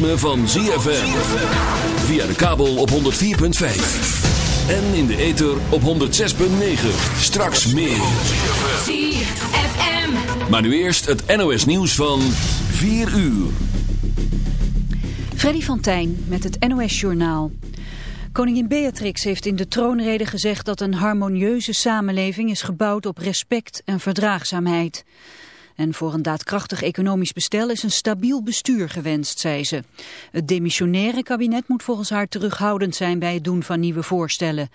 ritme van ZFM. Via de kabel op 104.5. En in de ether op 106.9. Straks meer. ZFM. Maar nu eerst het NOS nieuws van 4 uur. Freddy van Tijn met het NOS Journaal. Koningin Beatrix heeft in de troonrede gezegd dat een harmonieuze samenleving is gebouwd op respect en verdraagzaamheid. En voor een daadkrachtig economisch bestel is een stabiel bestuur gewenst, zei ze. Het demissionaire kabinet moet volgens haar terughoudend zijn bij het doen van nieuwe voorstellen.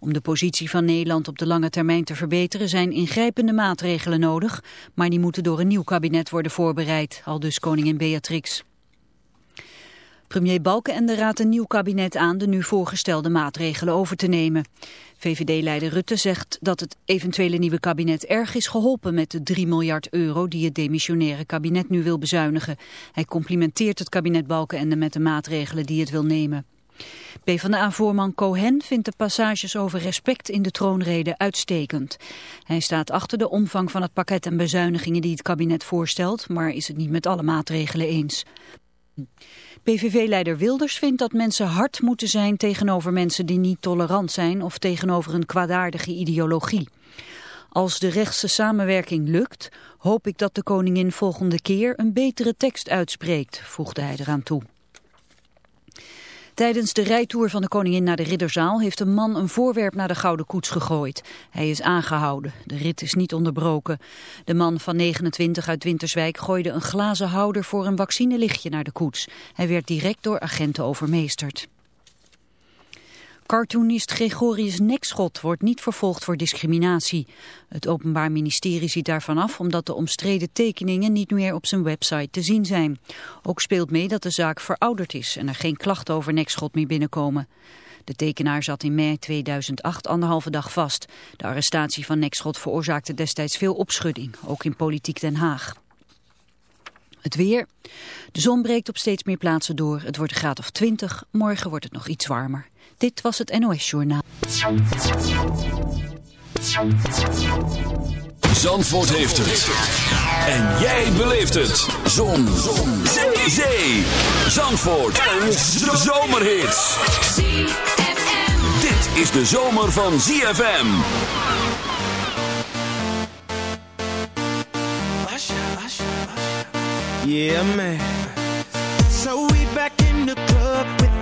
Om de positie van Nederland op de lange termijn te verbeteren zijn ingrijpende maatregelen nodig, maar die moeten door een nieuw kabinet worden voorbereid, al dus koningin Beatrix. Premier Balkenende raadt een nieuw kabinet aan de nu voorgestelde maatregelen over te nemen. VVD-leider Rutte zegt dat het eventuele nieuwe kabinet erg is geholpen met de 3 miljard euro die het demissionaire kabinet nu wil bezuinigen. Hij complimenteert het kabinet Balkenende met de maatregelen die het wil nemen. PvdA-voorman Cohen vindt de passages over respect in de troonrede uitstekend. Hij staat achter de omvang van het pakket en bezuinigingen die het kabinet voorstelt, maar is het niet met alle maatregelen eens. PVV-leider Wilders vindt dat mensen hard moeten zijn tegenover mensen die niet tolerant zijn of tegenover een kwaadaardige ideologie. Als de rechtse samenwerking lukt, hoop ik dat de koningin volgende keer een betere tekst uitspreekt, voegde hij eraan toe. Tijdens de rijtour van de koningin naar de Ridderzaal heeft een man een voorwerp naar de Gouden Koets gegooid. Hij is aangehouden. De rit is niet onderbroken. De man van 29 uit Winterswijk gooide een glazen houder voor een vaccinelichtje naar de koets. Hij werd direct door agenten overmeesterd. Cartoonist Gregorius Nekschot wordt niet vervolgd voor discriminatie. Het Openbaar Ministerie ziet daarvan af omdat de omstreden tekeningen niet meer op zijn website te zien zijn. Ook speelt mee dat de zaak verouderd is en er geen klachten over Nekschot meer binnenkomen. De tekenaar zat in mei 2008 anderhalve dag vast. De arrestatie van Nekschot veroorzaakte destijds veel opschudding, ook in politiek Den Haag. Het weer. De zon breekt op steeds meer plaatsen door. Het wordt een graad of 20. Morgen wordt het nog iets warmer. Dit was het NOS Journaal. Zandvoort heeft het. En jij beleeft het. Zon. Zon. Zee. Zee. Zandvoort. Een zomerhit. ZFM. Dit is de zomer van ZFM. Yeah, man. So we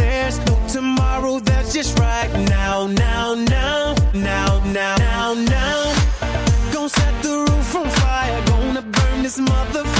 there's no tomorrow. That's just right now, now, now, now, now, now, now. Gonna set the roof on fire. Gonna burn this motherfucker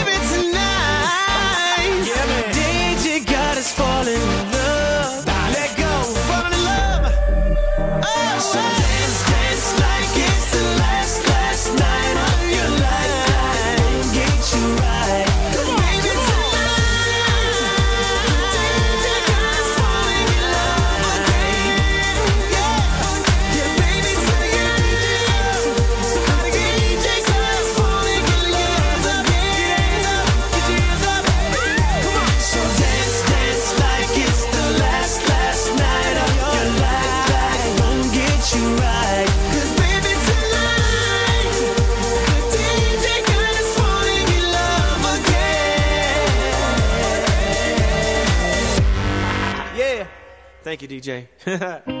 DJ.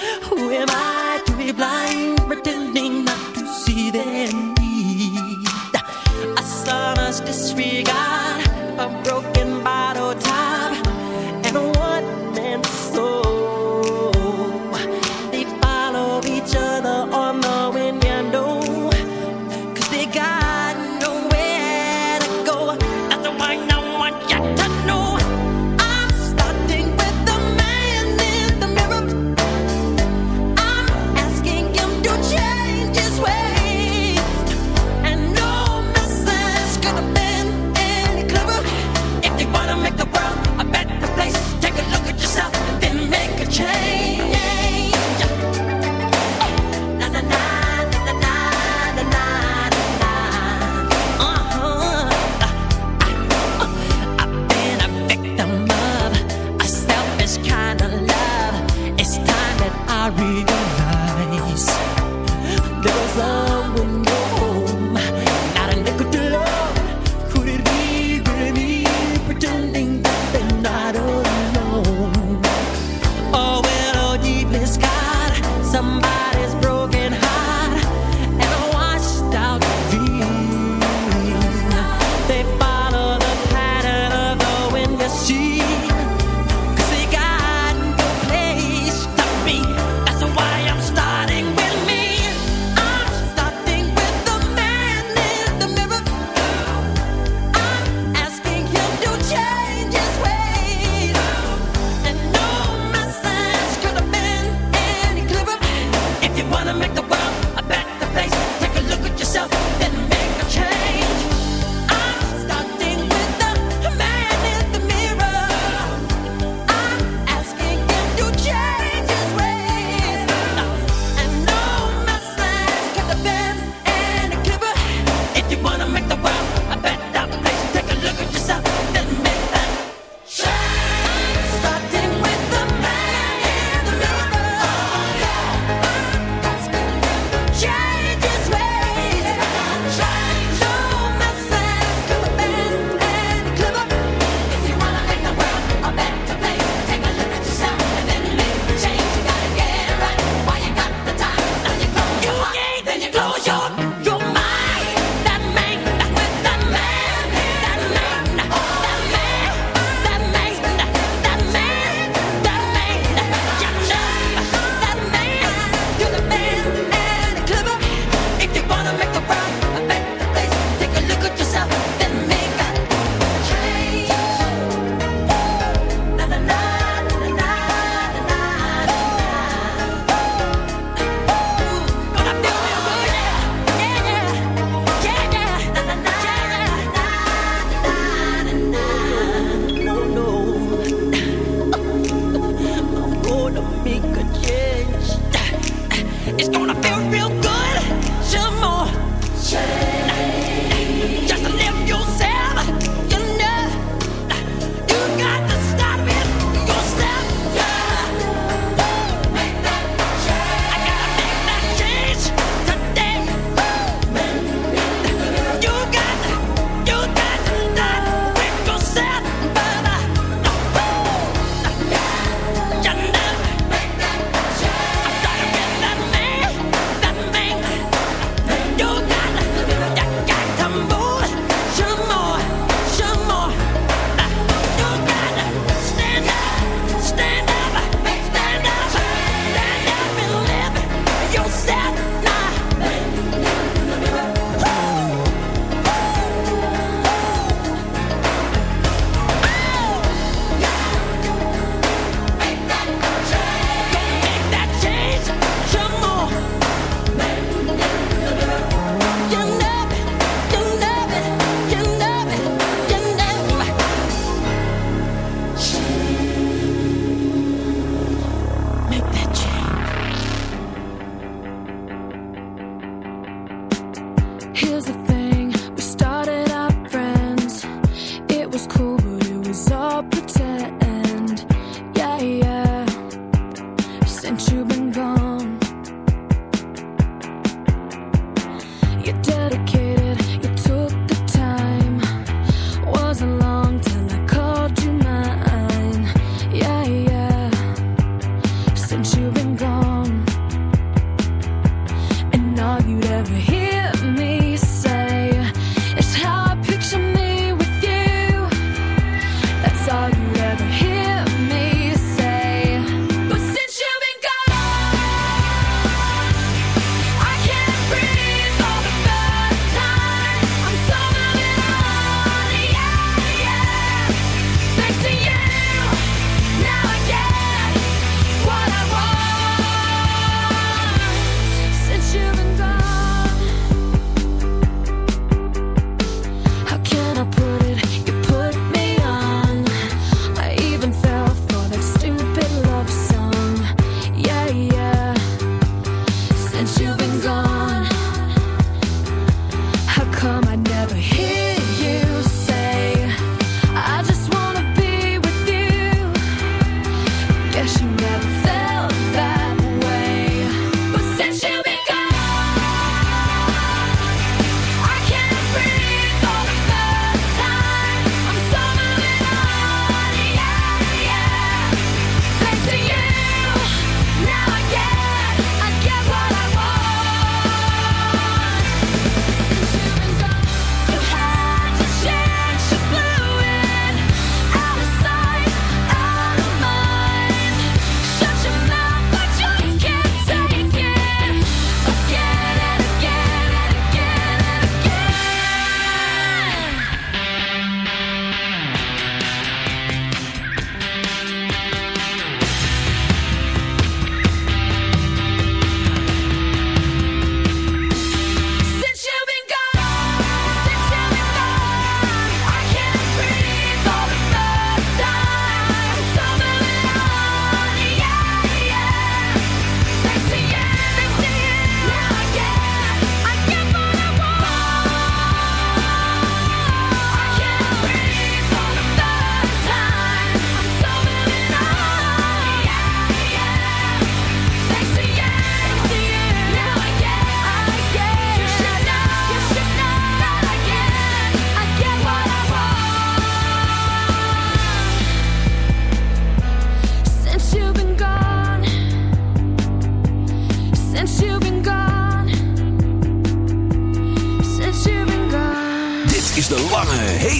Am I to be blind,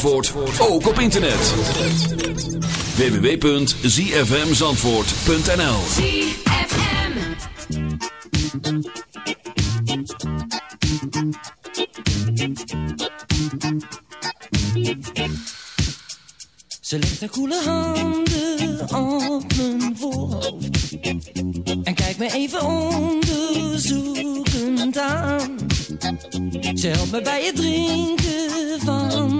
Zandvoort, ook op internet. www.zfmzandvoort.nl ZFM. Ze legt haar koele handen op mijn voorhoofd En kijkt me even onderzoekend aan Ze helpt me bij het drinken van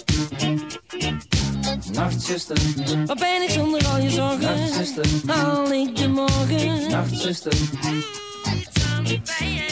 Nachtzuster, wat ben ik zonder al je zorgen? Nachtzuster, haal ik de morgen? Nachtzuster, aan de pijn.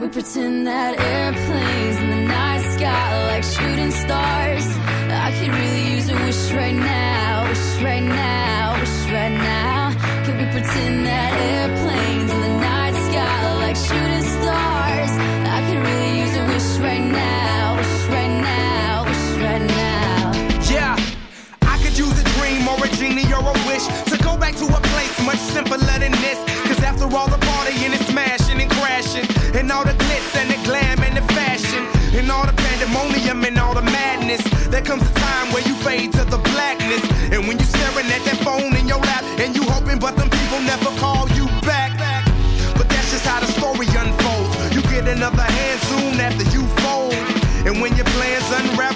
We pretend that airplanes in the night sky are like shooting stars? I could really use a wish right now, wish right now, wish right now. Can we pretend that airplanes in the night sky are like shooting stars? I could really use a wish right now, wish right now, wish right now. Yeah, I could use a dream or a genie or a wish to go back to a place much simpler than this. Cause after all the partying and and crashing, and all the glitz and the glam and the fashion, and all the pandemonium and all the madness, there comes a time where you fade to the blackness. And when you're staring at that phone in your lap, and you hoping, but them people never call you back. But that's just how the story unfolds. You get another hand soon after you fold. And when your plans unravel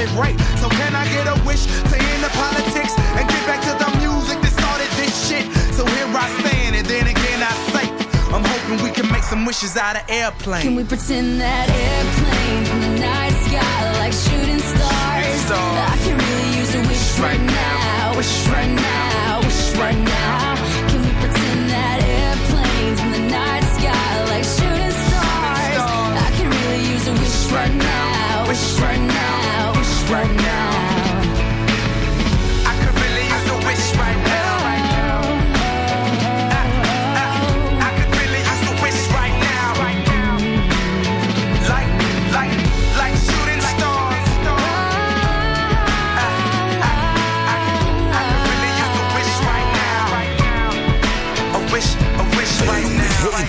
Bobby Ray? So can I get a wish to end the politics and get back to the music that started this shit? So here I stand, and then again I say, I'm hoping we can make some wishes out of airplanes. Can we pretend that airplanes in the night sky like shooting stars? I can really use a wish right now, wish right now, wish right now.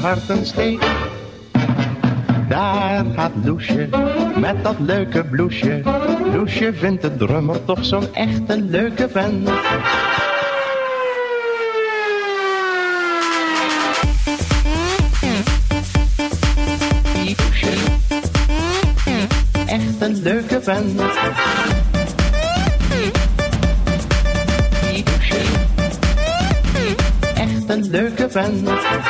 Hart een steek. Daar gaat Loesje met dat leuke bloesje. Loesje vindt de drummer toch zo'n echte leuke vent. Echt een leuke vent. Echt een leuke vent.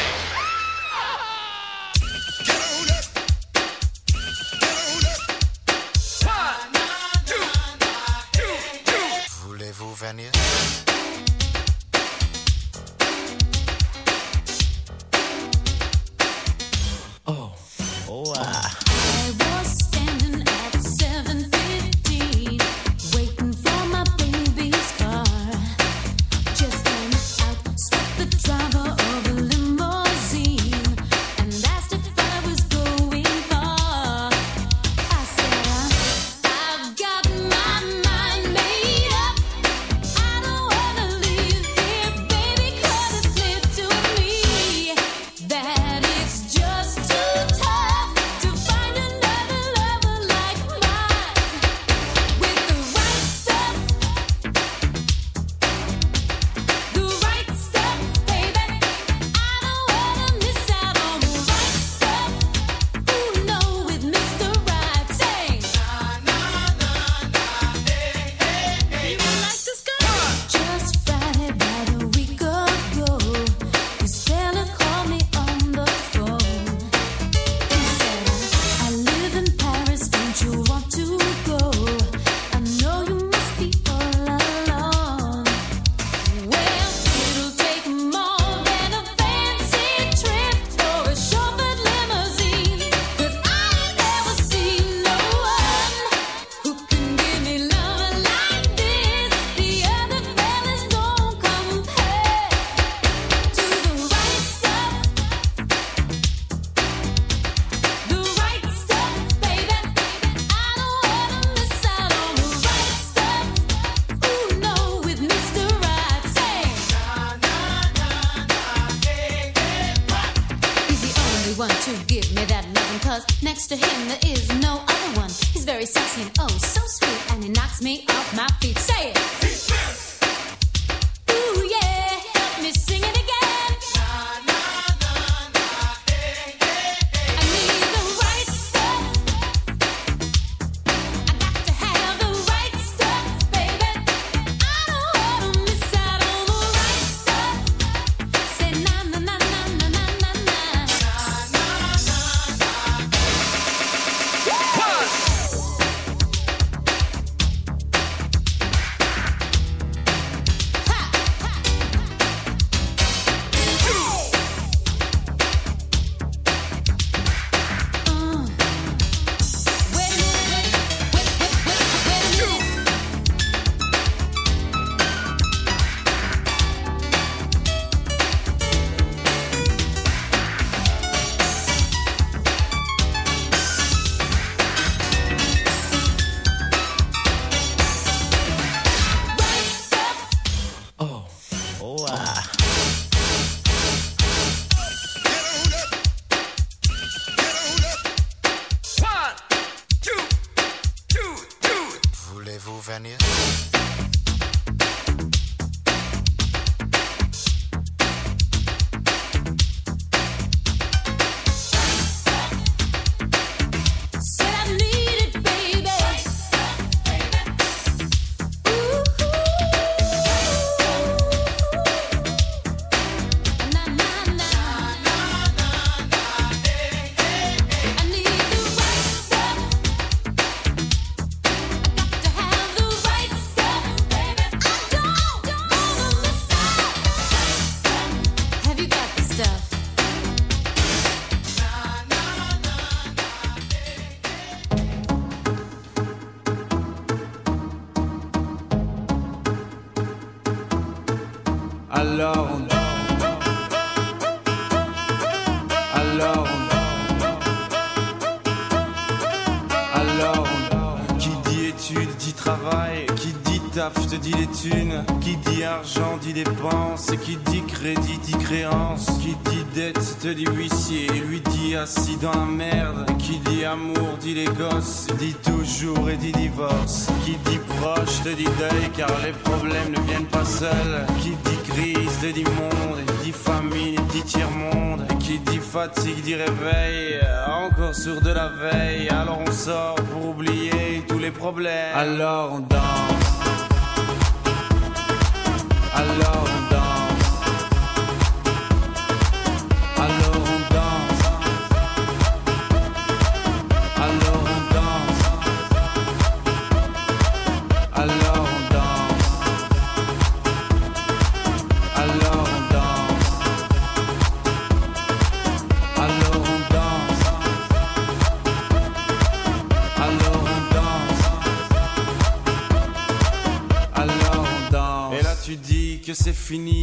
Dit réveil Encore sur de la veille. Alors on sort pour oublier tous les problèmes. Alors on danse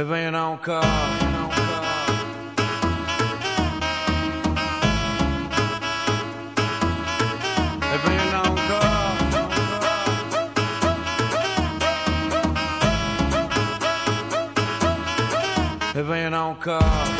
e venha encore. Et bien encore. Et encore.